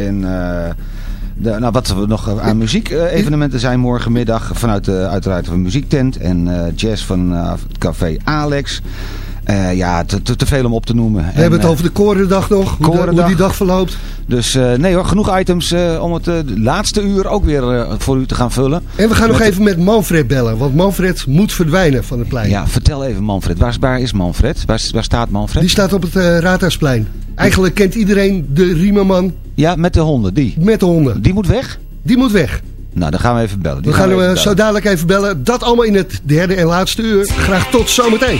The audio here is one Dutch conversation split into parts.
En de, nou, wat er nog aan muziek-evenementen zijn morgenmiddag vanuit de, uiteraard van muziektent en jazz van het café Alex. Ja, te, te, te, veel om op te noemen. We hebben het over de Korendag nog, hoe, die dag verloopt. Dus nee hoor, genoeg items om het laatste uur ook weer voor u te gaan vullen. En we gaan nog even met Manfred bellen, want Manfred moet verdwijnen van het plein. Ja, vertel even Manfred. Waar, waar is Manfred? Waar, waar, staat Manfred? Die staat op het Raadhuisplein. Eigenlijk kent iedereen de Riemerman. Ja, met de honden, die. Met de honden. Die moet weg? Die moet weg. Nou, dan gaan we even bellen. Die we gaan, gaan we even zo dadelijk even bellen. Dat allemaal in het derde en laatste uur. Graag tot zometeen.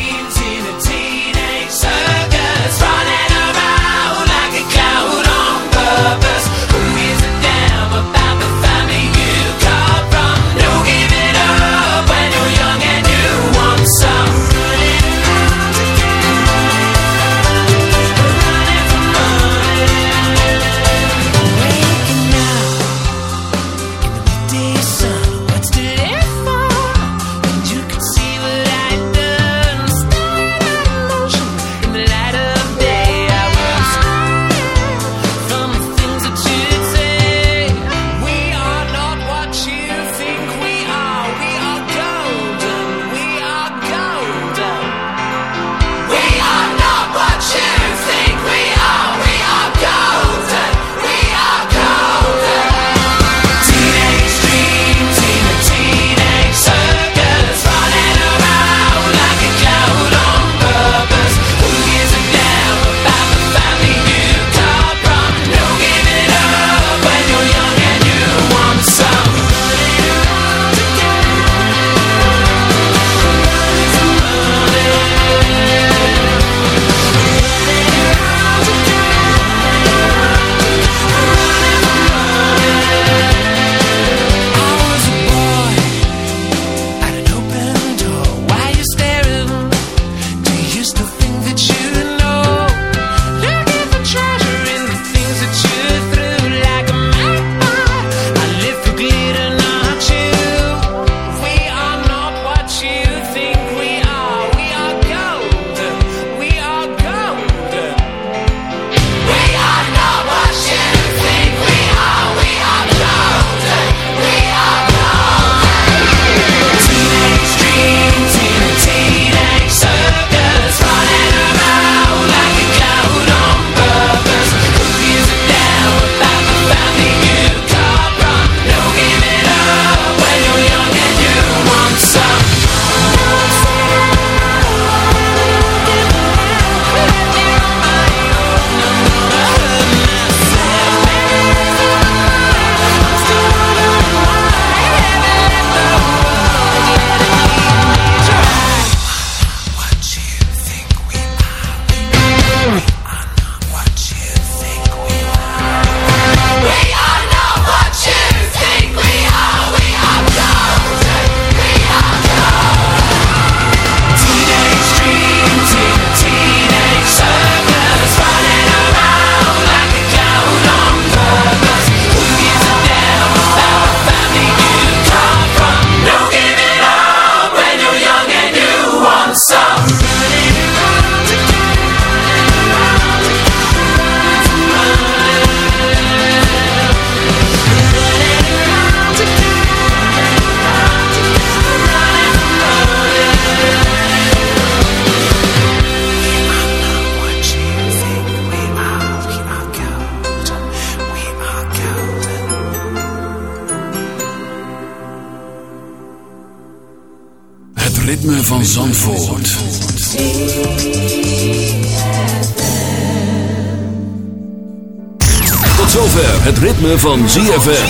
Van ZFM.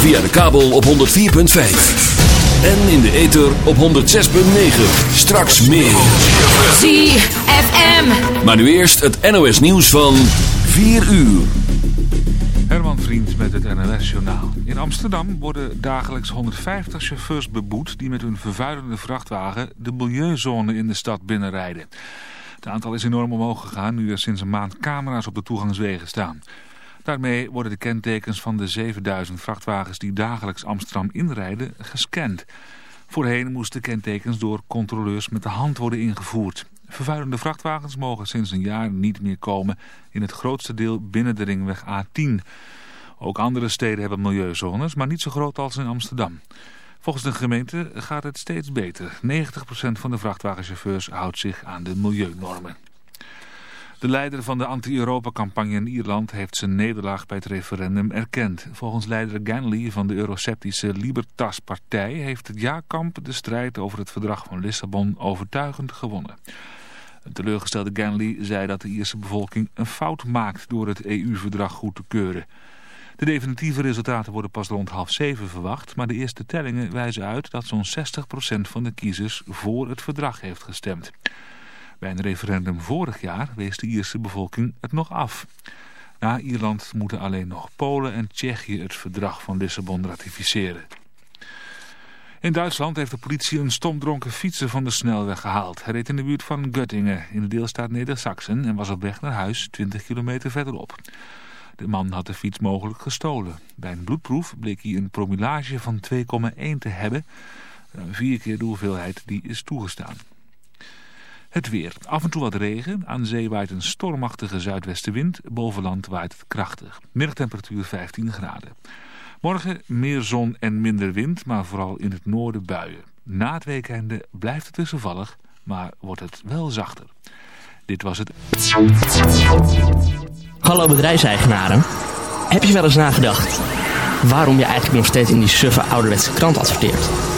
Via de kabel op 104.5. En in de ether op 106.9. Straks meer. ZFM. Maar nu eerst het NOS nieuws van 4 uur. Herman Vriend met het NOS Journaal. In Amsterdam worden dagelijks 150 chauffeurs beboet... die met hun vervuilende vrachtwagen de milieuzone in de stad binnenrijden. Het aantal is enorm omhoog gegaan nu er sinds een maand camera's op de toegangswegen staan. Daarmee worden de kentekens van de 7000 vrachtwagens die dagelijks Amsterdam inrijden gescand. Voorheen moesten kentekens door controleurs met de hand worden ingevoerd. Vervuilende vrachtwagens mogen sinds een jaar niet meer komen in het grootste deel binnen de ringweg A10. Ook andere steden hebben milieuzones, maar niet zo groot als in Amsterdam. Volgens de gemeente gaat het steeds beter. 90% van de vrachtwagenchauffeurs houdt zich aan de milieunormen. De leider van de anti-Europa-campagne in Ierland heeft zijn nederlaag bij het referendum erkend. Volgens leider Ganley van de euroceptische Libertas-partij heeft het ja-kamp de strijd over het verdrag van Lissabon overtuigend gewonnen. Een teleurgestelde Ganley zei dat de Ierse bevolking een fout maakt door het EU-verdrag goed te keuren. De definitieve resultaten worden pas rond half zeven verwacht, maar de eerste tellingen wijzen uit dat zo'n 60% van de kiezers voor het verdrag heeft gestemd. Bij een referendum vorig jaar wees de Ierse bevolking het nog af. Na Ierland moeten alleen nog Polen en Tsjechië het verdrag van Lissabon ratificeren. In Duitsland heeft de politie een stomdronken fietser van de snelweg gehaald. Hij reed in de buurt van Göttingen in de deelstaat Neder-Saxen en was op weg naar huis 20 kilometer verderop. De man had de fiets mogelijk gestolen. Bij een bloedproef bleek hij een promillage van 2,1 te hebben. Vier keer de hoeveelheid die is toegestaan. Het weer. Af en toe wat regen. Aan zee waait een stormachtige zuidwestenwind. Boven land waait het krachtig. Middagtemperatuur 15 graden. Morgen meer zon en minder wind, maar vooral in het noorden buien. Na het weekende blijft het wisselvallig, maar wordt het wel zachter. Dit was het. Hallo bedrijfseigenaren. Heb je wel eens nagedacht waarom je eigenlijk nog steeds in die suffe ouderwetse krant adverteert?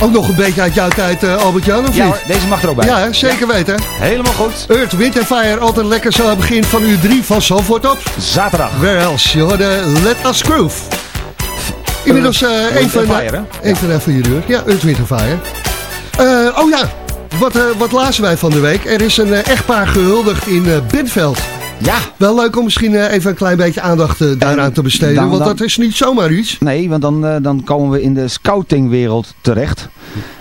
Ook nog een beetje uit jouw tijd, uh, Albert-Jan, of ja, niet? Hoor, deze mag er ook bij. Ja, zeker ja. weten. Helemaal goed. Earth, Wind Fire, altijd lekker zo aan het begin van uur 3 van Zandvoort op. Zaterdag. Where else? Je hoorde Let Us Groove. Inmiddels uh, even, fire, even ja. voor je deur. Ja, Earth, Wind Fire. Uh, oh ja, wat, wat lazen wij van de week? Er is een echtpaar gehuldigd in Benveld. Ja. Wel leuk om misschien even een klein beetje aandacht uh, daaraan te besteden. Dan, want dat is niet zomaar iets. Nee, want dan, uh, dan komen we in de scoutingwereld terecht.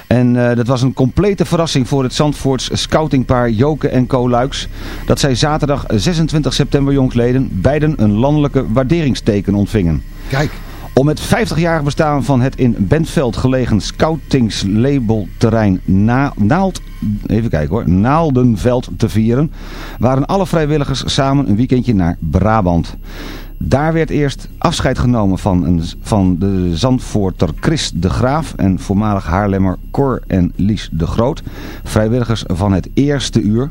En uh, dat was een complete verrassing voor het Zandvoorts scoutingpaar Joke en Co Luiks. Dat zij zaterdag 26 september jongsleden beiden een landelijke waarderingsteken ontvingen. Kijk. Om het 50-jarig bestaan van het in Bentveld gelegen scoutingslabelterrein Na Naald, even kijken hoor, Naaldenveld te vieren, waren alle vrijwilligers samen een weekendje naar Brabant. Daar werd eerst afscheid genomen van, een, van de Zandvoorter Chris de Graaf en voormalig Haarlemmer Cor en Lies de Groot, vrijwilligers van het eerste uur.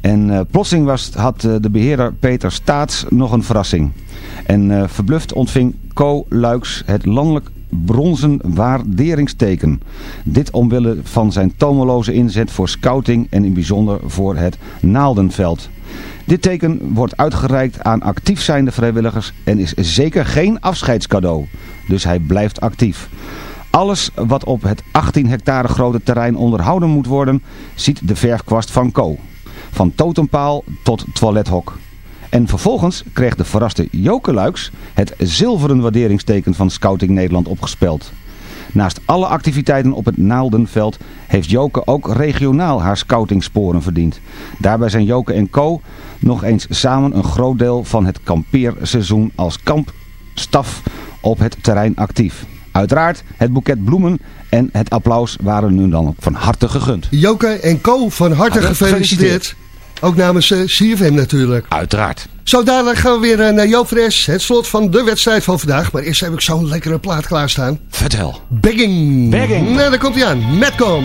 En uh, plotseling was, had uh, de beheerder Peter Staats nog een verrassing. En uh, verbluft ontving Co Luiks het landelijk bronzen waarderingsteken. Dit omwille van zijn tomeloze inzet voor scouting en in bijzonder voor het Naaldenveld. Dit teken wordt uitgereikt aan actief zijnde vrijwilligers en is zeker geen afscheidscadeau. Dus hij blijft actief. Alles wat op het 18 hectare grote terrein onderhouden moet worden, ziet de verfkwast van Co. Van totempaal tot toilethok. En vervolgens kreeg de verraste Joke Luiks het zilveren waarderingsteken van Scouting Nederland opgespeld. Naast alle activiteiten op het Naaldenveld heeft Joke ook regionaal haar scoutingsporen verdiend. Daarbij zijn Joke en Co. nog eens samen een groot deel van het kampeerseizoen als kampstaf op het terrein actief. Uiteraard, het boeket bloemen en het applaus waren nu dan ook van harte gegund. Joke en Co. van harte, harte gefeliciteerd. Ook namens uh, CFM natuurlijk. Uiteraard. Zo dadelijk gaan we weer uh, naar Joop Fres. Het slot van de wedstrijd van vandaag. Maar eerst heb ik zo'n lekkere plaat klaarstaan. Vertel. Begging. Begging. Nou, daar komt hij aan. Metcom.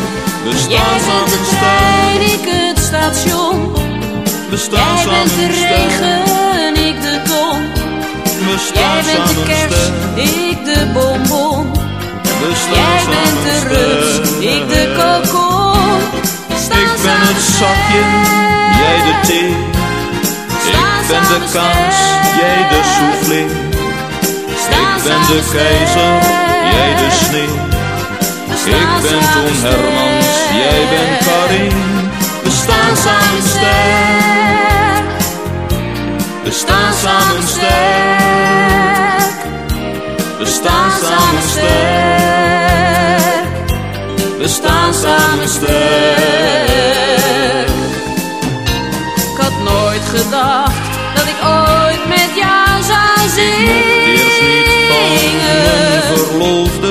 We staan Jij bent de trein, ik het station. we staan Jij bent de regen, ik de. We Jij bent de samen kers, sterk. ik de bonbon. We staan Jij bent de sterk. ik de kokon. Ik ben het zakje, jij de thee. Ik ben de kaas, jij de soufflé. Ik ben de keizer, jij de sneeuw. Ik ben Toon Hermans, jij bent Karin. We staan samen sterk. We staan samen sterk. We staan samen sterk. We staan samen sterk. Ik had nooit gedacht dat ik ooit met jou zou zingen. Eerst niet verloofde.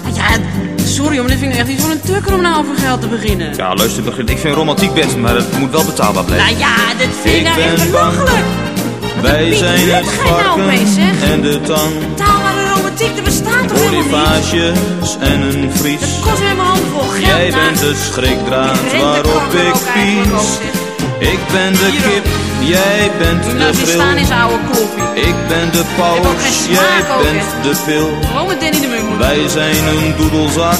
Nou maar dit vind ik echt iets voor een tukker om nou over geld te beginnen. Ja, luister, begin. ik vind romantiek best, maar het moet wel betaalbaar blijven. Nou ja, dit vind ik nou echt belachelijk. Wij zijn het nou varken en de tang. Betaalbare romantiek, dat bestaat toch helemaal niet? En een vries. Dat kost weer mijn handvol geld. Jij nou. bent de schrikdraad waarop ik pies. Ik ben de kip, jij bent Doe de nou die staan is bril. oude kloppie. Ik ben de paus, jij bent de pil. Gewoon met Danny de Munk Wij zijn een doedelzak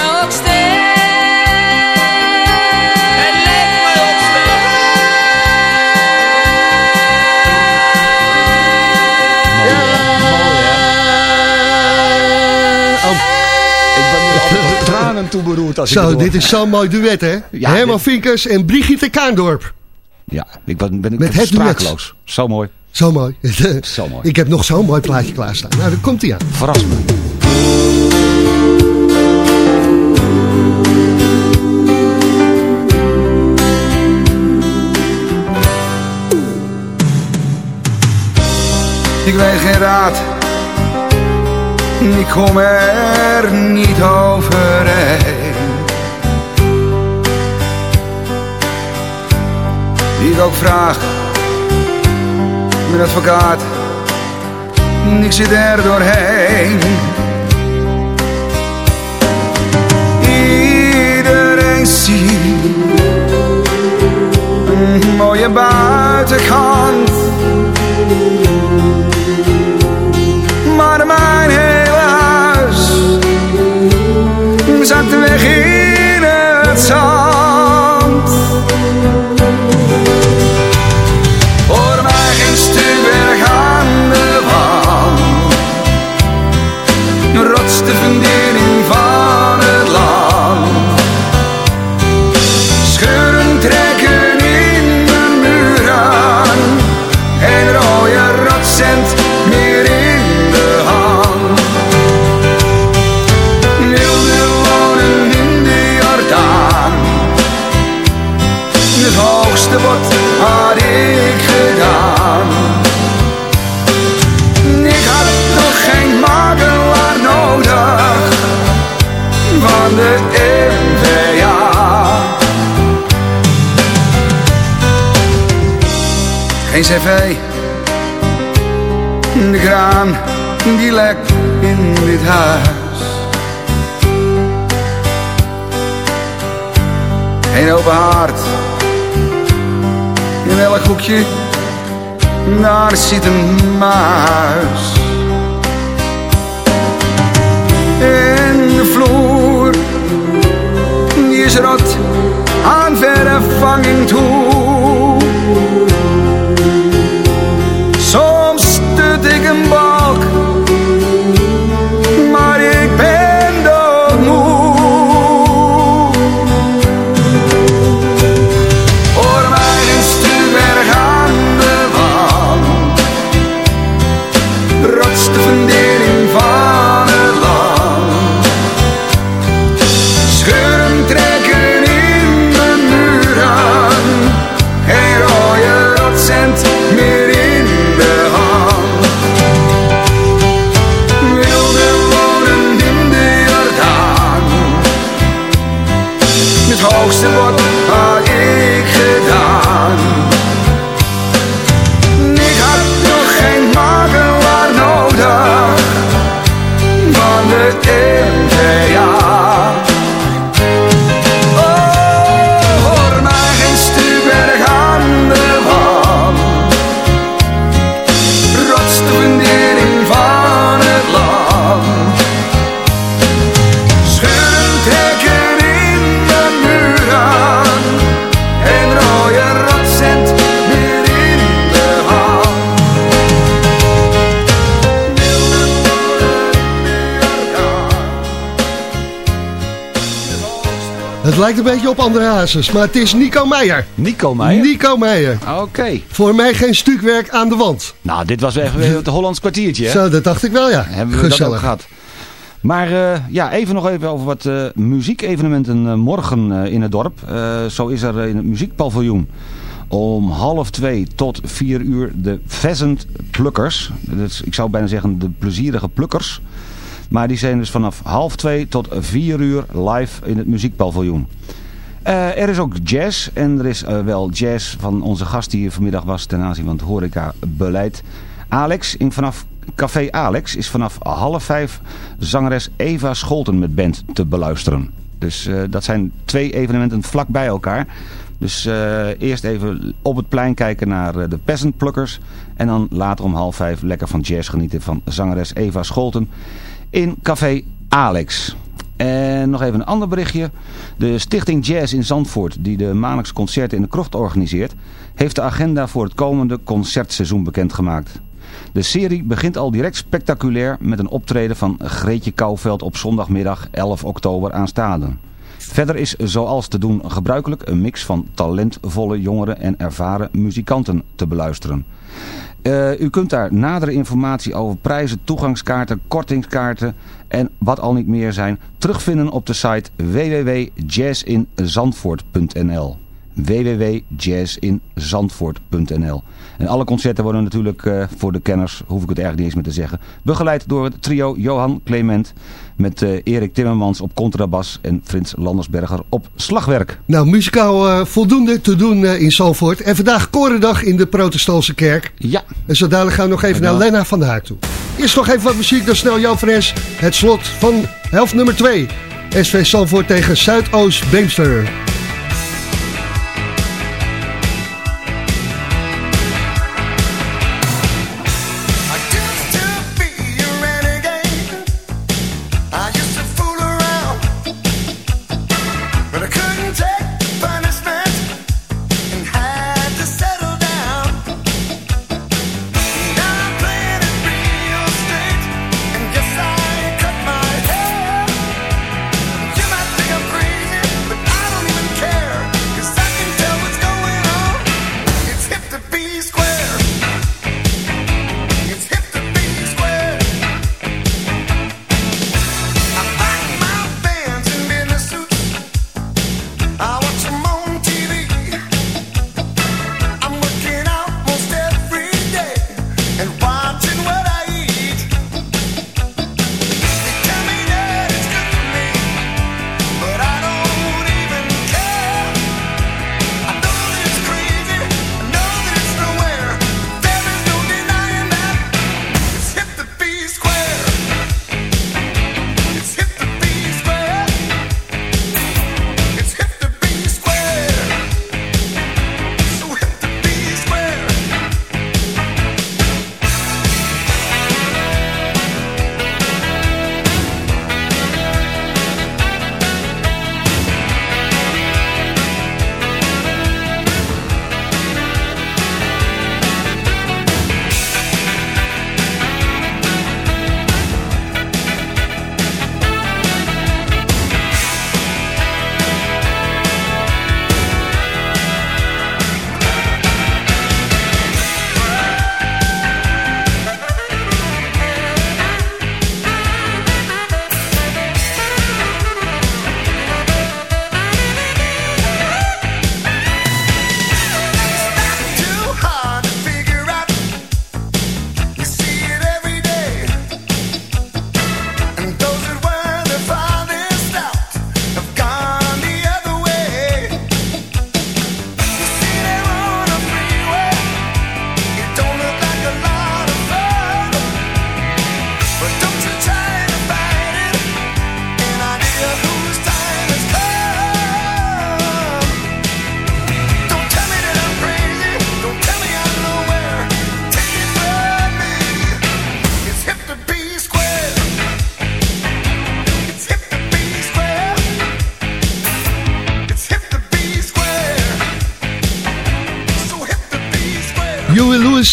beroerd als ik Zo, dit is zo'n mooi duet, hè? Ja, Herman dit- Vinkers en Brigitte Kaandorp. Ja, ik ben, ben ik Met het sprakeloos. Zo mooi. Zo mooi. Zo mooi. Ik heb nog zo'n mooi plaatje klaarstaan. Nou, daar komt hij aan. Verras me. Ik weet geen raad, ik kom er niet overheen. Wie ik ook vraag, mijn advocaat, ik zit er doorheen. Iedereen ziet een mooie buitenkant. Zat weg in Cv, de kraan die lekt in dit huis. Geen open haard, in elk hoekje, daar zit een muis. En de vloer, die is rot aan vervanging toe. Lijkt een beetje op andere hazes, maar het is Nico Meijer. Nico Meijer? Nico Meijer. Oké. Voor mij geen stukwerk aan de wand. Nou, dit was weer het Hollands kwartiertje, hè? Zo, dat dacht ik wel, ja. Hebben we dat ook Gezellig. gehad. Maar eh, ja, even nog even over wat eh, muziekevenementen eh, morgen in het dorp. Zo is er in het muziekpaviljoen om half twee tot vier uur de Pheasant Plukkers. Dus ik zou bijna zeggen de plezierige plukkers. Maar die zijn dus vanaf half twee tot vier uur live in het muziekpaviljoen. Eh, er is ook jazz en er is eh, wel jazz van onze gast die hier vanmiddag was ten aanzien van het horecabeleid. Alex, in, vanaf Café Alex is vanaf half vijf zangeres Eva Scholten met band te beluisteren. Dus eh, dat zijn twee evenementen vlak bij elkaar. Dus eerst even op het plein kijken naar de Peasant Pluckers. En dan later om half vijf lekker van jazz genieten van zangeres Eva Scholten in Café Alex. En nog even een ander berichtje. De Stichting Jazz in Zandvoort, die de maandelijkse concerten in de krocht organiseert, heeft de agenda voor het komende concertseizoen bekendgemaakt. De serie begint al direct spectaculair met een optreden van Greetje Kouwveld op zondagmiddag 11 oktober aanstaande. Verder is zoals te doen gebruikelijk een mix van talentvolle jongeren en ervaren muzikanten te beluisteren. Uh, u kunt daar nadere informatie over prijzen, toegangskaarten, kortingskaarten en wat al niet meer zijn terugvinden op de site www.jazzinzandvoort.nl www.jazzinzandvoort.nl En alle concerten worden natuurlijk uh, voor de kenners, hoef ik het eigenlijk niet eens meer te zeggen, begeleid door het trio Johan Clement met uh, Erik Timmermans op contrabas en Frits Landersberger op slagwerk. Nou, muzikaal uh, voldoende te doen in Zandvoort. En vandaag Korendag in de protestantse kerk. Ja. En zo dadelijk gaan we nog even naar Lena van der Haak toe. Eerst nog even wat muziek, dan snel Jan Fres. Het slot van helft nummer 2. SV Zandvoort tegen Zuidoost Beemster.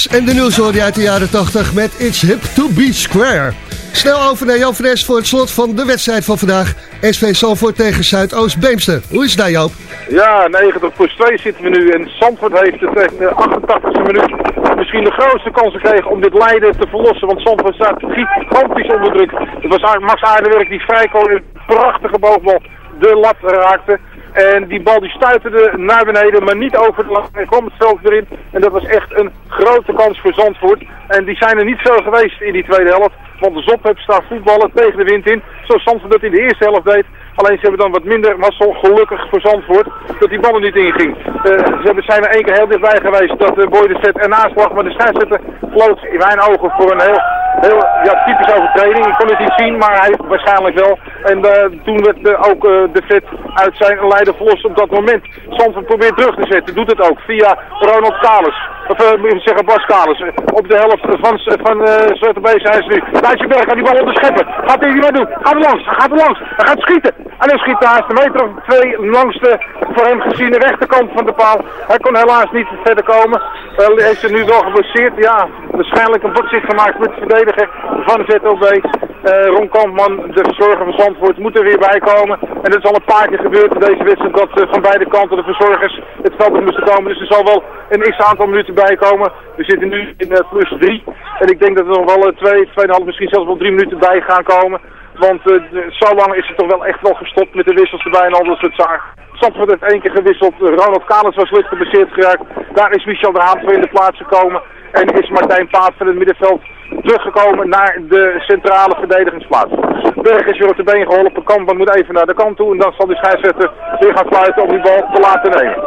En de nieuwshorie uit de jaren 80 met It's Hip to Be Square. Snel over naar Joop Fres voor het slot van de wedstrijd van vandaag. SV Zandvoort tegen Zuidoost-Beemster. Hoe is het daar Joop? Ja, 90 plus 2 zitten we nu en Zandvoort heeft echt de 88e minuut misschien de grootste kans gekregen om dit lijden te verlossen. Want Zandvoort staat gigantisch onder druk. Het was Max Aardenwerk die vrij in een prachtige boogbal de lat raakte. En die bal die stuiterde naar beneden, maar niet over de lat. Hij kwam het. En dat was echt een grote kans voor Zandvoort. En die zijn er niet veel geweest in die tweede helft. Want de Zop heeft staan voetballen tegen de wind in. Zoals Zandvoort dat in de eerste helft deed. Alleen ze hebben dan wat minder mazzel, gelukkig voor Zandvoort, dat die ballen niet inging. Uh, ze hebben, zijn er één keer heel dichtbij geweest dat uh, Boy de Vet ernaast lag. Maar de scheidsrechter floot in mijn ogen voor een heel, heel ja, typische overtreding. Ik kon het niet zien, maar hij waarschijnlijk wel. En uh, toen werd ook de Vet uit zijn leider verlost op dat moment. Zandvoort probeert terug te zetten, doet het ook via Ronald Kalis. Of moet zeggen Bas Kalis. Op de helft van, van uh, zijn ze nu. Gaat die bal onderscheppen. Gaat hij wat doen? Gaat er langs, gaat er langs. Hij gaat schieten. En hij schiet naast de meter of twee langs de voor hem gezien de rechterkant van de paal. Hij kon helaas niet verder komen. Hij heeft zich nu wel geblesseerd. Ja, waarschijnlijk een botsing gemaakt met de verdediger van ZOB. Uh, Ron Kampman, de verzorger van Zandvoort, moet er weer bij komen. En dat is al een paar keer gebeurd in deze wedstrijd dat uh, van beide kanten de verzorgers het veld op moesten komen. Dus er zal wel een x-aantal minuten bij komen. We zitten nu in uh, plus drie. En ik denk dat er nog wel twee, tweeënhalf, misschien zelfs wel drie minuten bij gaan komen. Want zo lang is het toch wel echt wel gestopt met de wissels erbij en al dat soort zaken. Zandvoort heeft één keer gewisseld. Ronald Kalis was licht geblesseerd geraakt. Daar is Michel de Haan voor in de plaats gekomen. En is Martijn Paat van het middenveld teruggekomen naar de centrale verdedigingsplaats. Berg is weer op de been geholpen. Kampan moet even naar de kant toe. En dan zal die scheidsrechter weer gaan sluiten om die bal te laten nemen.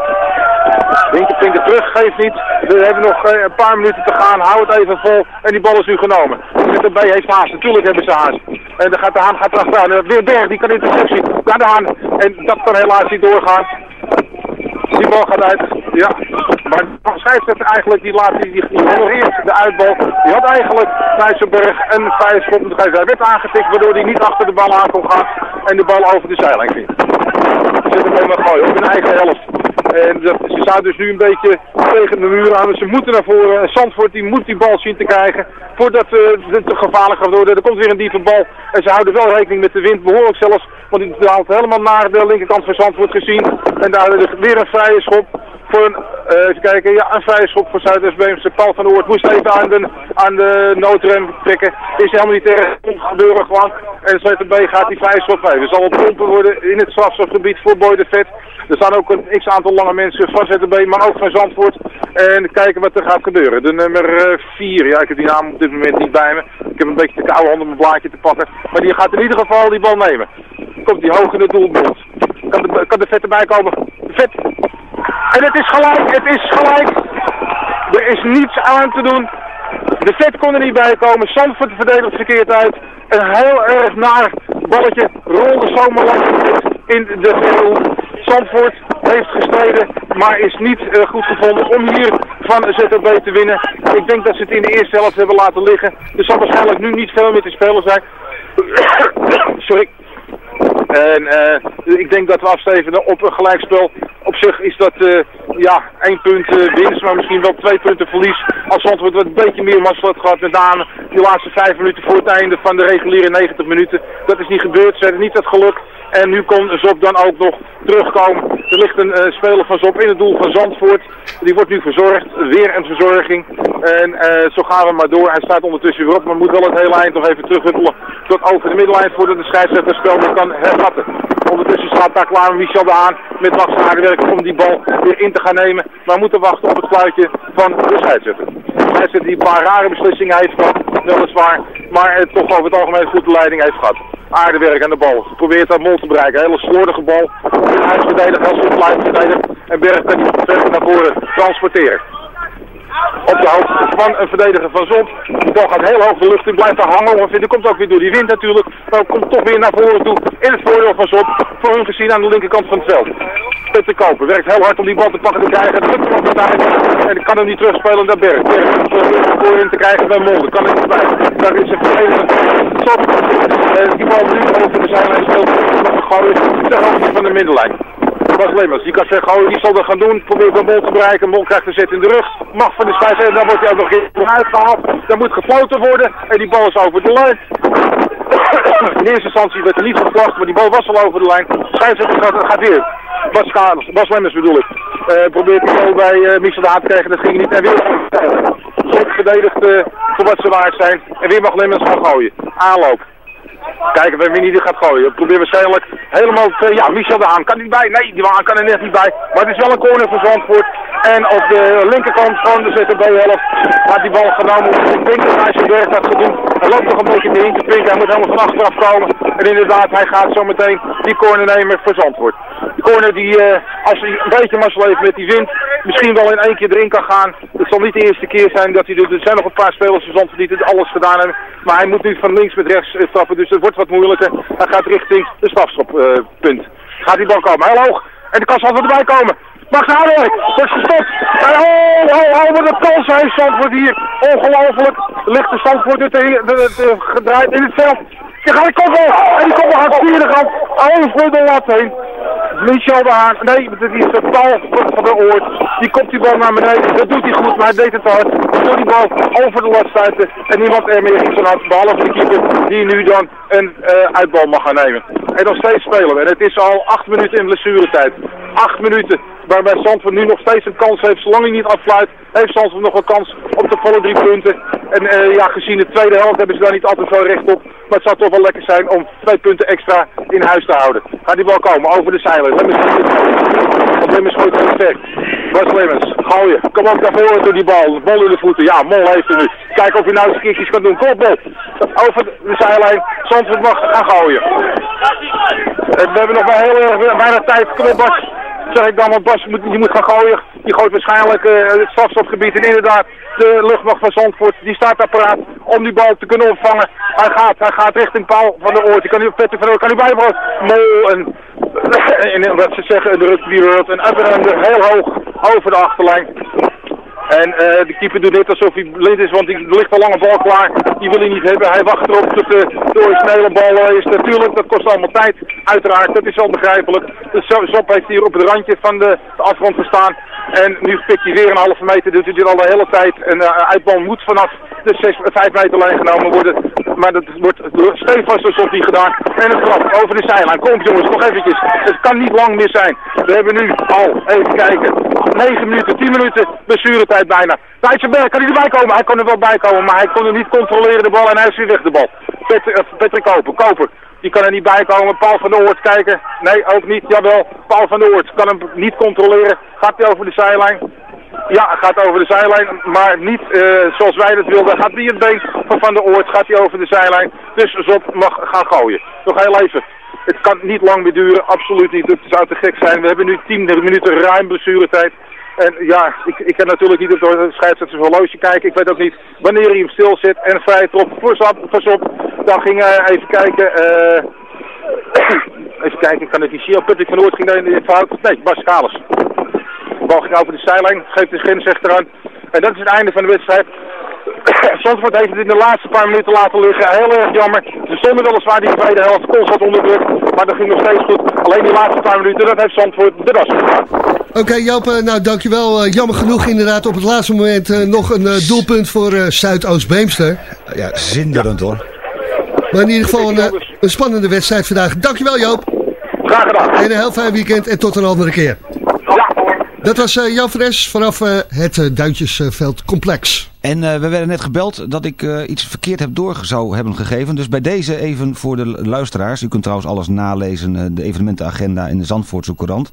Winkelpinker terug, geeft niet. We hebben nog eh, een paar minuten te gaan. Hou het even vol. En die bal is nu genomen. De B heeft haast. Natuurlijk hebben ze haast. En dan gaat de Haan gaat erachteraan. Weer Berg, die kan interceptie. Naar de Haan. En dat kan helaas niet doorgaan. Die bal gaat uit. Ja. Maar de scheidsrechter eigenlijk, die laat die, die de uitbal. Die had eigenlijk Nijsselberg een vrije schop moeten geven. Hij werd aangetikt waardoor hij niet achter de bal aan kon gaan. En de bal over de zijlijn ging. Zit hem helemaal gooien op hun eigen helft. En ze staan dus nu een beetje tegen de muur aan. Ze moeten naar voren. Zandvoort die moet die bal zien te krijgen. Voordat uh, het te gevaarlijk gaat worden. Er komt weer een diepe bal. En ze houden wel rekening met de wind. Behoorlijk zelfs. Want die haalt helemaal naar de linkerkant van Zandvoort gezien. En daar weer een vrije schop voor een, uh, even kijken, ja, een vrije schop voor Zuidwest-Beemse. Paul van Oort moest even aan de, aan de noodrem trekken. Is helemaal niet tegen gebeuren gewoon. En ZB gaat die vrije schop geven. Zal op pompen worden in het strafschopgebied voor Boy de Vet. Er staan ook een x-aantal lange mensen van ZB, maar ook van Zandvoort. En kijken wat er gaat gebeuren. De nummer 4, ja ik heb die naam op dit moment niet bij me. Ik heb een beetje de koude handen om mijn blaadje te pakken. Maar die gaat in ieder geval die bal nemen. Komt die hoog in het doelbond. Kan de, kan de vet erbij komen? Vet. En het is gelijk, het is gelijk. Er is niets aan te doen. De vet kon er niet bij komen. Zandvoort verdedigt verkeerd uit. Een heel erg naar balletje rolde zomaar langs in de geel. Zandvoort heeft gestreden, maar is niet uh, goed gevonden om hier van ZOB te winnen. Ik denk dat ze het in de eerste helft hebben laten liggen. Er zal waarschijnlijk nu niet veel meer te spelen zijn. Sorry. En uh, ik denk dat we afstevenen op een gelijkspel. Op zich is dat uh, ja, één punt uh, winst, maar misschien wel twee punten verlies. Als Zandvoort wat een beetje meer mazzel had gehad met name die laatste vijf minuten voor het einde van de reguliere 90 minuten. Dat is niet gebeurd, ze hebben niet het geluk. En nu kon Zop dan ook nog terugkomen. Er ligt een uh, speler van Zop in het doel van Zandvoort. Die wordt nu verzorgd. Weer een verzorging. En uh, zo gaan we maar door. Hij staat ondertussen weer op. Maar moet wel het hele eind nog even terughuppelen. Tot over de middenlijn voordat de scheidsrechter spel kan hervatten. Ondertussen staat daar klaar Michel de Haan met Hagenwerk om die bal weer in te gaan nemen. Maar moeten wachten op het fluitje van de scheidsrechter. De scheidsrechter die een paar rare beslissingen heeft gehad, weliswaar. Maar uh, toch over het algemeen goed de leiding heeft gehad aardewerk aan de bal. Probeert dat mol te bereiken. Hele slordige bal. Hij is verdedigd, als het blijft verdedigen. En Berg kan die naar voren transporteren. Op de hoogte van een verdediger van Zon. De bal gaat heel hoog de lucht in, blijft daar hangen. Die komt ook weer door die wind natuurlijk. Maar komt toch weer naar voren toe in het voordeel van Zon. Voor hun gezien aan de linkerkant van het veld. Peter Koper werkt heel hard om die bal te pakken te krijgen. Drukt de tijd. En kan hem niet terugspelen naar Berg. Berg probeert voorin te krijgen bij Molde. Kan ik niet bij. Daar is een verdediger. Uh, die bal nu over de zijlijn speelt. Een gooien ter hoogte van de middenlijn. Bas. Die kan zeggen, oh, die zal dat gaan doen. Probeert een Mol te bereiken. Mol krijgt een zet in de rug. Mag van de scheidsrechter. Dan wordt hij ook nog in uitgehaald. Dan moet gefloten worden. En die bal is over de lijn. In eerste instantie werd er niet gevlacht, maar die bal was al over de lijn. Scheidsrechter gaat, gaat weer. Bas, Lemmers bedoel ik. Uh, probeert die bal bij uh, Michel de te krijgen. Dat ging niet. En weer goed verdedigd uh, voor wat ze waard zijn. En weer mag Lemmers gaan gooien. Aanloop. Kijken we wie niet gaat gooien. Probeer waarschijnlijk helemaal... Te, ja, Michel de Haan kan niet bij. Nee, die Haan kan er net niet bij. Maar het is wel een corner voor Zandvoort. En op de linkerkant van de ZTB-helft gaat die bal genomen. Ik denk dat hij zijn werk gaat doen. Hij loopt nog een beetje in te pinken. Hij moet helemaal van achteraf komen. En inderdaad, hij gaat zo meteen die corner nemen voor Zandvoort. Die corner die, uh, als hij een beetje mazzel heeft met die wind, misschien wel in één keer erin kan gaan. Het zal niet de eerste keer zijn dat hij doet. Er zijn nog een paar spelers van Zandvoort die dit alles gedaan hebben. Maar hij moet nu van links met rechts uh, trappen. Dus het wordt wat moeilijker. Hij gaat richting de strafschoppunt. gaat die bal komen. Heel hoog. En de kan zal erbij komen. Max Aardewerk wordt gestopt. En oh, oh, oh, wat een kans heeft Zandvoort hier. Ongelooflijk. Ligt de Zandvoort de, gedraaid in het veld. Je gaat de koppel. En die koppel gaat vierde kant over de lat heen. Michel de Haan. Nee, dit is bal van de oort. Die komt die bal naar beneden. Dat doet hij goed, maar hij deed het hard. Door die bal over de lat stuiten. En niemand er meer iets aan had. Behalve de keeper die nu dan een uh, uitbal mag gaan nemen. En nog steeds spelen we. En het is al acht minuten in blessuretijd. Acht minuten waarbij Zandvoort nu nog steeds een kans heeft. Zolang hij niet afsluit, heeft Zandvoort nog een kans op de volle drie punten. En uh, ja, gezien de tweede helft hebben ze daar niet altijd zo recht op. Maar het zou toch wel lekker zijn om twee punten extra in huis te houden. Gaat die bal komen over de zeilen. Want Lemmens gooit heel sterk. Bas Lemmens, gooien. Kom op, daar veel door die bal. Bal in de voeten. Ja, Mol heeft hem nu. Kijk of hij nou eens een keertje kan doen. Kopbal. Over de zijlijn. Zandvoort mag gaan gooien. We hebben nog maar heel erg bijna tijd. Kom Bas zeg ik dan, want Bas moet, die moet gaan gooien. Die gooit waarschijnlijk uh, het strafstofgebied. En inderdaad, de luchtmacht van Zandvoort, die staat daar paraat om die bal te kunnen opvangen. Hij gaat, hij gaat richting Paul van der Oort. Die kan op Patrick van der Oort, kan hij bijbrengen. Mol en, en, wat ze zeggen, de rugby world. En up en heel hoog over de achterlijn. En uh, de keeper doet net alsof hij blind is, want er ligt al lange bal klaar. Die wil hij niet hebben. Hij wacht erop tot de doorsnede bal is. Natuurlijk, dat kost allemaal tijd. Uiteraard, dat is wel begrijpelijk. Dus Zop heeft hier op het randje van de, de afgrond gestaan. En nu pikt hij weer een halve meter. Doet hij dit al de hele tijd. En de uitbal moet vanaf de 6, 5 meter lijn genomen worden. Maar dat wordt door alsof hij gedaan. En het grap over de zijlijn. Komt jongens, nog eventjes. Het kan niet lang meer zijn. We hebben nu al, even kijken, 9 minuten, 10 minuten blessuretijd bijna. Dijtsenberg, kan hij erbij komen? Hij kon er wel bij komen, maar hij kon er niet controleren de bal en hij is weer weg de bal. Patrick, uh, Patrick Koper, Koper. Die kan er niet bij komen. Paul van der Oort kijken. Nee, ook niet. Jawel, Paul van der Oort kan hem niet controleren. Gaat hij over de zijlijn? Ja, gaat over de zijlijn, maar niet uh, zoals wij dat wilden. Gaat hij het been van Van der Oort, gaat hij over de zijlijn. Dus Zop mag gaan gooien. Nog heel even. Het kan niet lang meer duren, absoluut niet. Het zou te gek zijn. We hebben nu 10 minuten ruim blessuretijd. En ja, ik, ik kan natuurlijk niet op de scheidsrechters horloge kijken. Ik weet ook niet wanneer hij hem stil zit en vrij trop voor op. Dan ging uh, even kijken. Uh, even kijken, ik kan niet zien. Patrick van Noord ging daar in de fout. Nee, Bas. De bal ging over de zijlijn, geeft de grensrechter aan. En dat is het einde van de wedstrijd. Zandvoort heeft het in de laatste paar minuten laten liggen. Heel erg jammer. Ze stonden weliswaar die tweede helft constant onder druk. Maar dat ging nog steeds goed. Alleen die laatste paar minuten, dat heeft Zandvoort de das gedaan. Oké okay, Joop, nou dankjewel. Uh, jammer genoeg inderdaad op het laatste moment uh, nog een uh, doelpunt voor Zuidoost-Beemster. Ja, zinderend hoor. Maar in ieder geval een, een spannende wedstrijd vandaag. Dankjewel Joop. Graag gedaan. En een heel fijn weekend en tot een andere keer. Dat was uh, Jan Fres vanaf uh, het uh, En we werden net gebeld dat ik iets verkeerd heb door zou hebben gegeven. Dus bij deze even voor de luisteraars. U kunt trouwens alles nalezen, de evenementenagenda in de Zandvoortse Courant.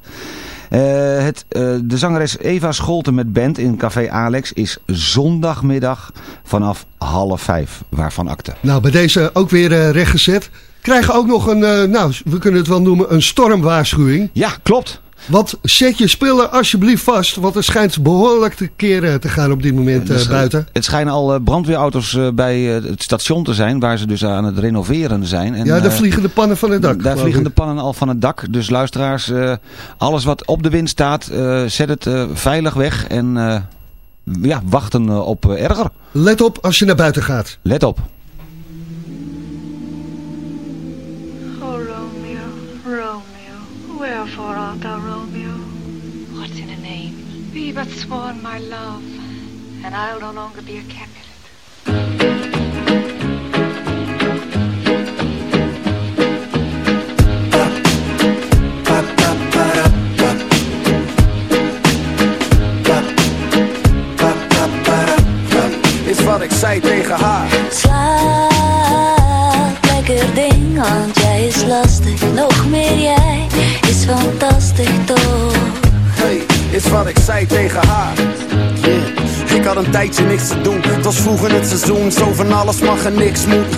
het, de zangeres Eva Scholten met band in Café Alex is zondagmiddag vanaf half vijf. Waarvan akte. Nou, bij deze ook weer rechtgezet. Krijgen ook nog een, nou, we kunnen het wel noemen, een stormwaarschuwing. Ja, klopt. Want zet je spullen alsjeblieft vast, want het schijnt behoorlijk te keren te gaan op dit moment uh, buiten. Het schijnen al uh, brandweerauto's uh, bij het station te zijn, waar ze dus aan het renoveren zijn. En, ja, daar vliegen de pannen van het dak. Daar vliegen de pannen al van het dak. Dus luisteraars, alles wat op de wind staat, zet het veilig weg en ja, wachten op erger. Let op als je naar buiten gaat. Let op. be but sworn my love, and I'll no longer be a Capulet. Is wat ik zei tegen haar. Slaap, lekker ding, want jij is lastig. Nog meer jij is fantastisch toch. Is wat ik zei tegen haar. Ik had een tijdje niks te doen. Het was vroeg in het seizoen, zo van alles mag en niks moet.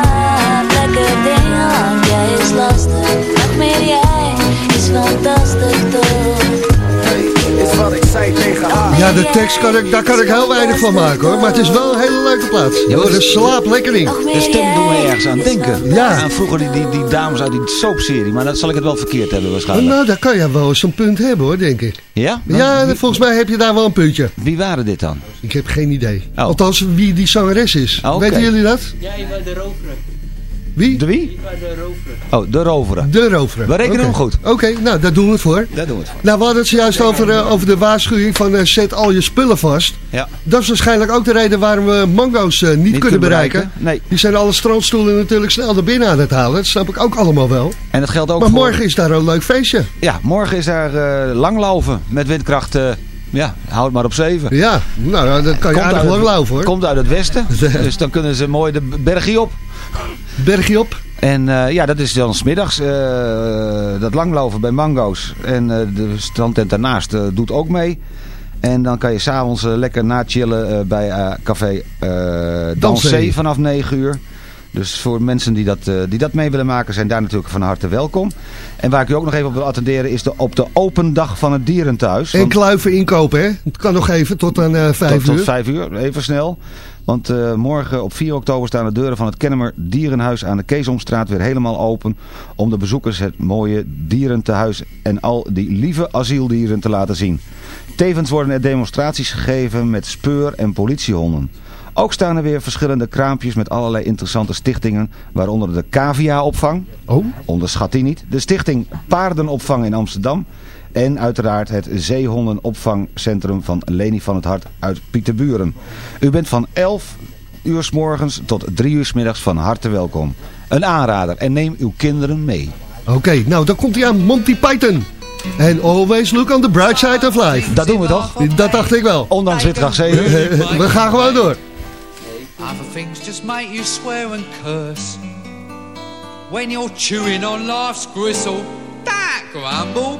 Ja, de tekst kan ik, daar kan ik heel weinig van maken hoor. Maar het is wel een hele leuke plaats. Ja, de slaap lekker in. De stem doet me ergens aan denken. Ja. Aan vroeger die, die, die dames uit die soapserie. Maar dat zal ik het wel verkeerd hebben waarschijnlijk. Nou, daar kan je wel eens een punt hebben hoor, denk ik. Ja? Ja, volgens mij heb je daar wel een puntje. Wie waren dit dan? Ik heb geen idee. Oh. Althans, wie die zangeres is. Oh. Weten jullie dat? Ja, bent de roveren. Wie? De wie? De roveren. Oh, de roveren. De roveren. We rekenen hem goed. Oké, nou, daar doen we het voor. Daar doen we het voor. Nou, we hadden het zojuist over, eh, over de waarschuwing van eh, zet al je spullen vast. Ja. Dat is waarschijnlijk ook de reden waarom we mango's eh, niet, kunnen bereiken. Nee. Die zijn alle strandstoelen natuurlijk snel er binnen aan het halen. Dat snap ik ook allemaal wel. En dat geldt ook Maar voor... morgen is daar een leuk feestje. Ja, morgen is daar eh, langlopen met windkracht... eh, ja, houd maar op 7. Ja, nou, dat kan je aardig lang hoor. Komt uit het westen, dus dan kunnen ze mooi de bergje op. Bergje op. En eh, ja, dat is dan smiddags. eh dat langlopen bij Mango's. En eh, de strandtent daarnaast doet ook mee. En dan kan je s'avonds uh, lekker nachillen uh, bij uh, café Dansé vanaf 9 uur. Dus voor mensen die dat, die dat mee willen maken zijn daar natuurlijk van harte welkom. En waar ik u ook nog even op wil attenderen is de, op de open dag van het dierenthuis. En kluiven inkopen hè. Het kan nog even tot aan 5 uur. Tot 5 uur, even snel. Want eh, morgen op 4 oktober staan de deuren van het Kennemer Dierenhuis aan de Keesomstraat weer helemaal open. Om de bezoekers het mooie dierentehuis en al die lieve asieldieren te laten zien. Tevens worden er demonstraties gegeven met speur- en politiehonden. Ook staan er weer verschillende kraampjes met allerlei interessante stichtingen, waaronder de Cavia-opvang, oh. onderschat die niet, de stichting Paardenopvang in Amsterdam en uiteraard het zeehondenopvangcentrum van Leni van het Hart uit Pieterburen. U bent van 11 uur s morgens tot 3 uur s middags van harte welkom. Een aanrader en neem uw kinderen mee. Oké, nou dan komt hij aan Monty Python. En always look on the bright side of life. Dat doen we toch? Dat dacht ik wel. Ondanks witdag 7. we gaan gewoon door. Other things just make you swear and curse. When you're chewing on life's gristle, that grumble,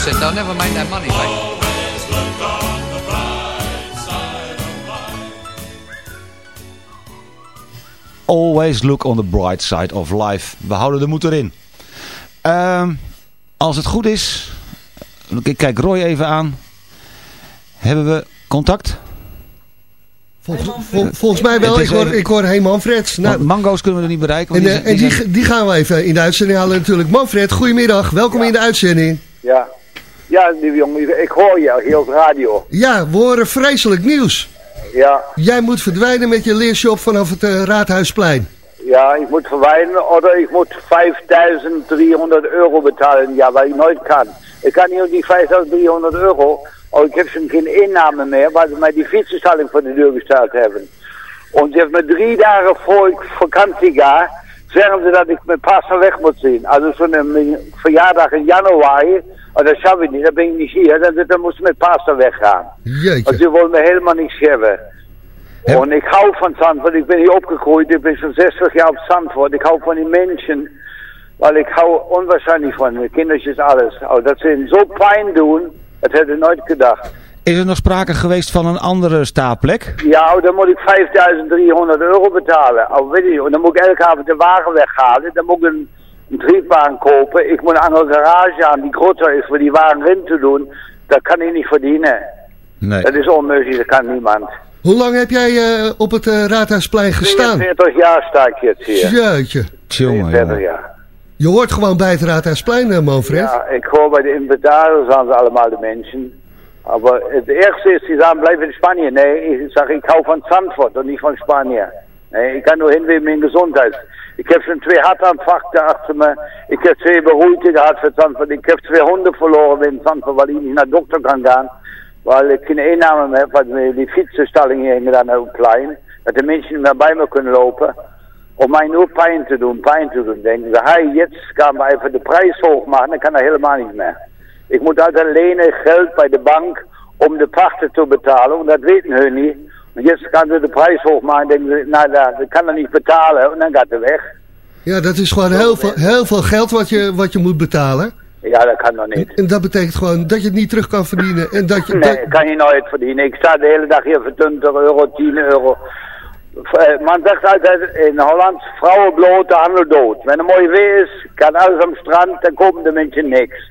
said, they'll never make that money back. Always look on the bright side of life. We houden de moed erin. Ehm, als het goed is, ik kijk Roy even aan. Hebben we contact? Volgens, vol- volgens mij wel. Ik hoor, even- ik hoor hey Manfred. Nou, mango's kunnen we er niet bereiken. en eh, en die, zijn- die gaan we even in de uitzending halen natuurlijk. Manfred, goedemiddag. Welkom in de uitzending. Ja. Ja, lieve jongen, ik hoor jou heel op de radio. Ja, we horen vreselijk nieuws. Ja, Jij moet verdwijnen met je leershop vanaf het eh, Raadhuisplein. ja, ik moet verwijnen of ik moet 5300 euro betalen. Ja, wat ik nooit kan. Ik kan niet op die 5300 euro, oh, ik heb schon geen inname meer, waar ze mij die fietsenstalling voor de deur gesteld hebben. En ze heeft me drie dagen voor ik vakantie ga, zeggen ze dat ik met Pasen weg moet zien. Also zo'n een verjaardag in januari, oh, dat schaffe ik niet, dan ben ik niet hier. Dan, dan moest ik met Pasen weggaan. Jeetje. Want ze willen me helemaal niks hebben. En ik hou van Zandvoort, ik ben hier opgegroeid, ik ben zo'n 60 jaar op Zandvoort. Ik hou van die mensen, want ik hou onwaarschijnlijk van de kindertjes alles. Oh, dat ze hen zo pijn doen, dat had ik nooit gedacht. Is er nog sprake geweest van een andere staapplek? Ja, oh, dan moet ik 5300 euro betalen. Oh, weet je, dan moet ik elke avond de wagen weghalen. Dan moet ik een, een kopen. Ik moet een andere garage aan die groter is voor die wagen erin te doen. Dat kan ik niet verdienen. Nee. Dat is onmogelijk, dat kan niemand. Hoe lang heb jij eh, op het eh, Raadhuisplein gestaan? 43 jaar sta ik hier. Jeetje. Tjonge, 43 jongen. jaar. Je hoort gewoon bij het Raadhuisplein, eh, Manfred. Ja, ik hoor bij de inventaris aan ze allemaal de mensen. Maar het ergste is, die sagen, blijf in Spanje. Nee, ik zeg, ik hou van Zandvoort en niet van Spanje. Nee, ik kan nur hin wegen mijn gezondheid. Ik heb schon twee hartaanvachten achter me. Ik heb twee beroerte gehad voor Zandvoort. Ik heb twee honden verloren in Zandvoort, weil ik niet naar de dokter kan gaan. Weil ik geen einname meer heb, want mir die fietsenstalling hier dan ook klein. Dat de mensen niet meer bij me kunnen lopen. Om mij nur pijn te doen, pijn te doen. Denken ze, hey, jetzt gaan we even de prijs hoog maken, dan kan dat helemaal niet meer. Ik moet altijd lenen geld bij de bank om de pachten te betalen. En dat weten hun niet. En jetzt gaan ze de prijs hoog maken. denken ze, nou, dat dat kan er niet betalen. En dan gaat het weg. Ja, dat is gewoon heel veel, heel veel geld wat je, wat je moet betalen. Ja, dat kan nog niet. En dat betekent gewoon dat je het niet terug kan verdienen. En dat je, Nee, dat kan je nooit verdienen. Ik sta de hele dag hier voor 20 euro, 10 euro. Eh, Man zegt altijd in Holland, vrouwen bloot, de handel dood. Wenn het mooi weer is, kan alles am strand, dan komen de mensen niks.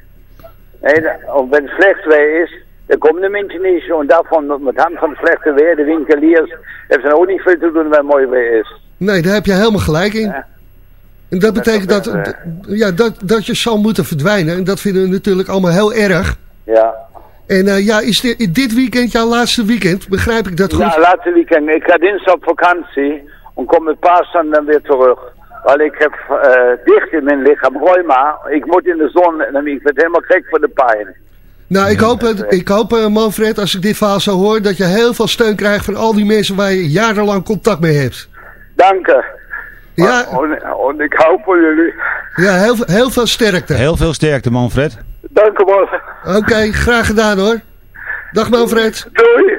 Nee, en wenn het slecht weer is, dan komen de mensen niet. En daarvan, met hand van het slechte weer, de winkeliers, hebben ze ook niet veel te doen het mooi weer is. Nee, daar heb je helemaal gelijk in. En dat betekent dat, eh, ja, dat, dat je zal moeten verdwijnen. En dat vinden we natuurlijk allemaal heel erg. Ja. En eh, ja, is dit, dit weekend jouw laatste weekend? Begrijp ik dat goed? Ja, laatste weekend. Ik ga dinsdag op vakantie en kom met Pasen dan weer terug. Want ik heb eh, dicht in mijn lichaam reuma. Ik moet in de zon en ik word helemaal gek voor de pijn. Nou, ik hoop, het- ik hoop eh, Manfred, als ik dit verhaal zo hoor... dat je heel veel steun krijgt van al die mensen waar je jarenlang contact mee hebt. Dank je. Ja. En, en ik hou van jullie. Ja, heel, veel- heel veel sterkte. Heel veel sterkte, Manfred. Dank u wel. Oké, graag gedaan hoor. Dag Manfred. Doei.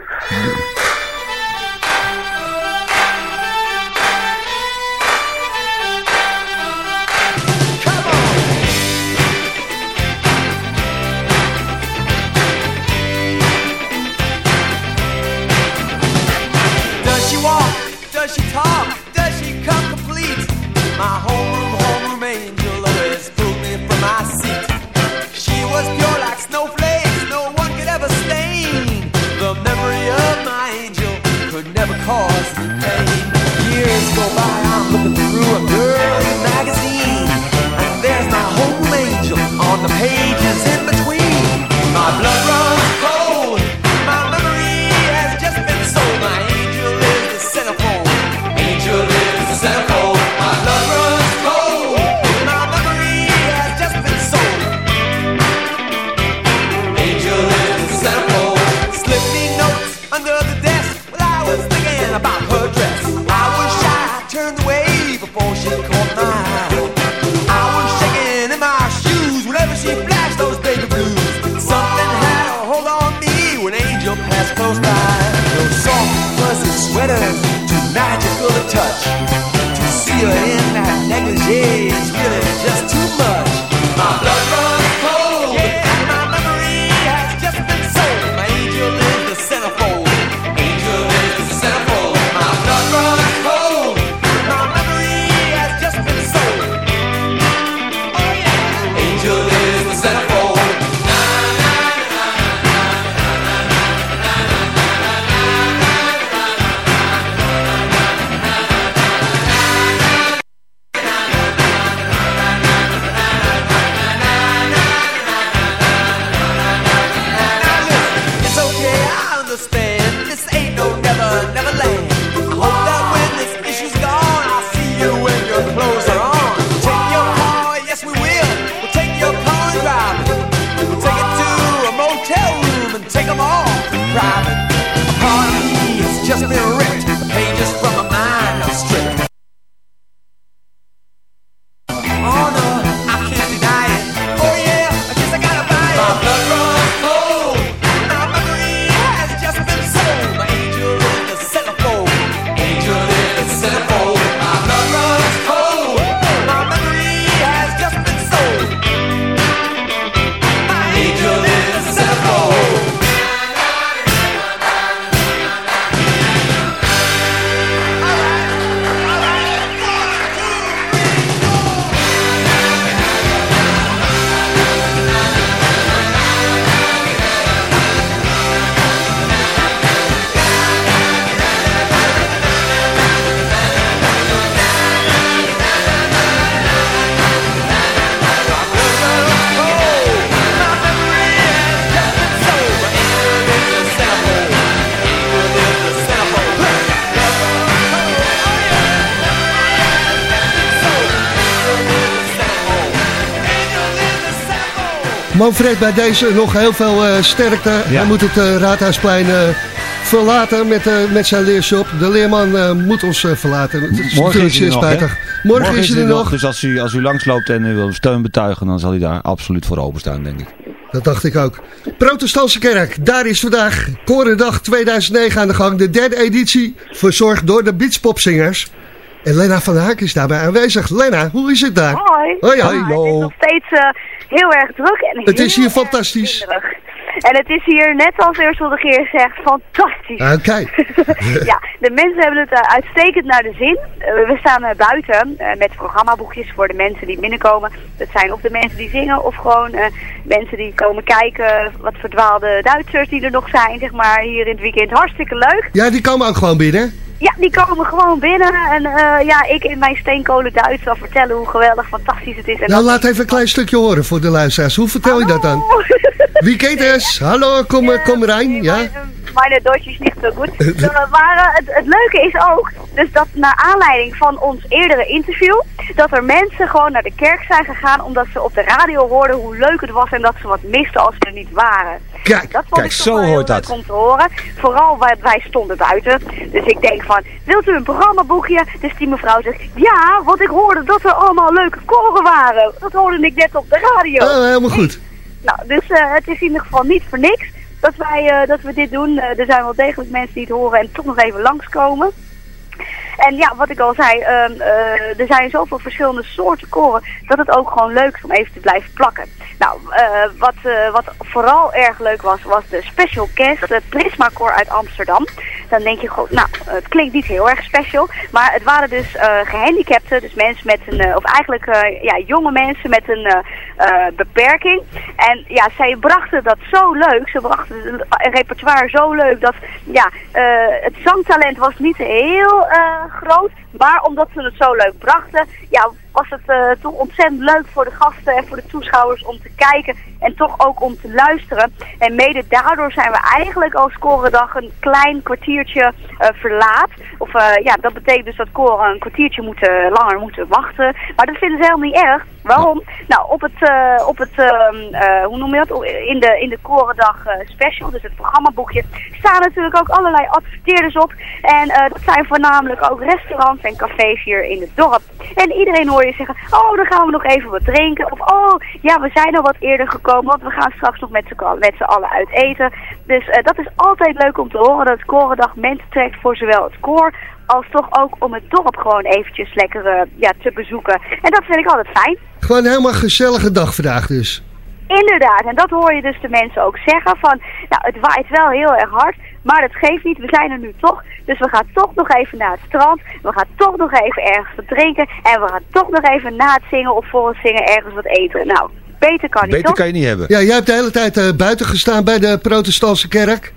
them all. Private Manfred, bij deze nog heel veel eh, sterkte. Hij moet het eh, Raadhuisplein eh, verlaten met, eh, met zijn leershop. De leerman eh, moet ons eh, verlaten. Het is Morgen natuurlijk is hij zeer er nog, spijtig. Morgen, is hij er nog. Dus als u, als u langsloopt en u wil steun betuigen, dan zal hij daar absoluut voor openstaan, denk ik. Dat dacht ik ook. Protestantse kerk, daar is vandaag Korendag 2009 aan de gang. De derde editie, verzorgd door de Beachpopzingers. En Lena van Haak is daarbij aanwezig. Lena, hoe is het daar? Hoi. Hoi, Ah, Het is nog steeds eh, heel erg druk. En Het is hier fantastisch. En het is hier, net als Ursula de Geer zegt, fantastisch. Oké. ja, de mensen hebben het eh, uitstekend naar de zin. Eh, we staan eh, buiten met programmaboekjes voor de mensen die binnenkomen. Dat zijn of de mensen die zingen of gewoon mensen die komen kijken. Wat verdwaalde Duitsers die er nog zijn, zeg maar, hier in het weekend. Hartstikke leuk. Ja, die komen ook gewoon binnen. Ja, die komen gewoon binnen. En eh, ja, ik in mijn steenkolen Duits zal vertellen hoe geweldig fantastisch het is. En Nou, laat even een klein stukje horen voor de luisteraars. Hoe vertel je dat dan? Wie kent es? Hallo, kom, eh, kom rein. Ja? Meine Deutsch is niet zo goed. Maar het, het leuke is ook, dus dat naar aanleiding van ons eerdere interview, dat er mensen gewoon naar de kerk zijn gegaan omdat ze op de radio hoorden hoe leuk het was en dat ze wat misten als ze er niet waren. Kijk, dat vond kijk ik zo hoort dat. om te horen. Vooral wij, wij stonden buiten. Dus ik denk van, wilt u een programmaboekje? Dus die mevrouw zegt, ja, want ik hoorde dat er allemaal leuke koren waren. Dat hoorde ik net op de radio. Oh, helemaal goed. Nou, dus eh, het is in ieder geval niet voor niks dat, wij, eh, dat we dit doen. Eh, er zijn wel degelijk mensen die het horen en toch nog even langskomen. En ja, wat ik al zei, ehm, eh, er zijn zoveel verschillende soorten koren dat het ook gewoon leuk is om even te blijven plakken. Nou, eh, wat, eh, wat vooral erg leuk was, was de special guest, het Prisma Koor uit Amsterdam. Dan denk je gewoon, nou, het klinkt niet heel erg special, maar het waren dus eh, gehandicapten, dus mensen met een, of eigenlijk ja, jonge mensen met een beperking. En ja, zij brachten dat zo leuk, ze brachten een repertoire zo leuk dat, ja, het zangtalent was niet heel groot, maar omdat ze het zo leuk brachten, ja, was het eh, toch ontzettend leuk voor de gasten en voor de toeschouwers om te kijken en toch ook om te luisteren. En mede daardoor zijn we eigenlijk als korendag een klein kwartiertje eh, verlaat. Of eh, ja, dat betekent dus dat koren een kwartiertje moeten, langer moeten wachten. Maar dat vinden ze helemaal niet erg. Waarom? Nou, op het, op het ehm, eh, hoe noem je dat? In de, in de korendag special, dus het programmaboekje, staan natuurlijk ook allerlei adverteerders op. En dat zijn voornamelijk ook restaurants en cafés hier in het dorp. En iedereen hoor je zeggen, oh, dan gaan we nog even wat drinken. Of, oh, ja, we zijn al wat eerder gekomen, want we gaan straks nog met z'n met allen uit eten. Dus eh, dat is altijd leuk om te horen, dat het Korendag mensen trekt voor zowel het koor als toch ook om het dorp gewoon eventjes lekker eh, ja, te bezoeken. En dat vind ik altijd fijn. Gewoon helemaal een gezellige dag vandaag dus. Inderdaad, en dat hoor je dus de mensen ook zeggen van, nou het waait wel heel erg hard, maar dat geeft niet, we zijn er nu toch, dus we gaan toch nog even naar het strand, we gaan toch nog even ergens wat drinken en we gaan toch nog even na het zingen of voor het zingen ergens wat eten. Nou, beter kan niet Beter toch? kan je niet hebben. Ja, jij hebt de hele tijd eh, buiten gestaan bij de protestantse kerk.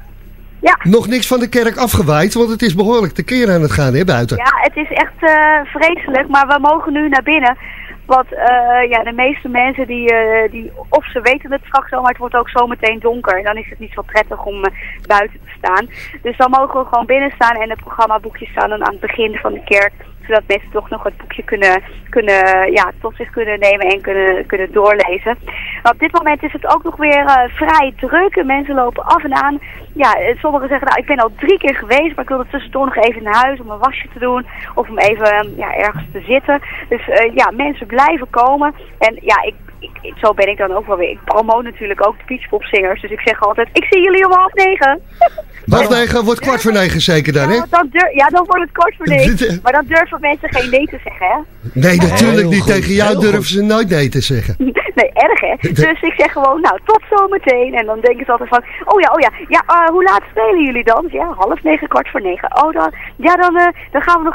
Ja. Nog niks van de kerk afgewaaid, want het is behoorlijk te keer aan het gaan, hè, buiten. Ja, het is echt eh, vreselijk, maar we mogen nu naar binnen. Want eh, ja, de meeste mensen die, eh, die, of ze weten het straks al, maar het wordt ook zometeen donker. En dan is het niet zo prettig om eh, buiten te staan. Dus dan mogen we gewoon binnen staan en het programmaboekje staan dan aan het begin van de kerk. Zodat mensen toch nog het boekje kunnen, kunnen, ja, tot zich kunnen nemen en kunnen, kunnen doorlezen. Maar op dit moment is het ook nog weer eh, vrij druk. En mensen lopen af en aan. Ja, eh, sommigen zeggen, nou, ik ben al drie keer geweest, maar ik wilde tussendoor nog even naar huis om een wasje te doen. Of om even eh, ja, ergens te zitten. Dus eh, ja, mensen blijven komen. En ja, ik, ik, zo ben ik dan ook wel weer. Ik promote natuurlijk ook de beachpopzingers. Dus ik zeg altijd, ik zie jullie om half negen. Half negen wordt kwart voor negen zeker dan, hè? Ja, dan ja, dan wordt het kort voor negen. Maar dan durven mensen geen nee te zeggen, hè? Nee, natuurlijk niet. Tegen jou durven ze nooit nee te zeggen. Nee, erg hè. Dus ik zeg gewoon, nou, tot zometeen. En dan denken ze altijd van, oh ja, oh ja, ja, eh, hoe laat spelen jullie dan? Ja, half negen, kwart voor negen. Oh, dan, ja, dan, eh, dan gaan we nog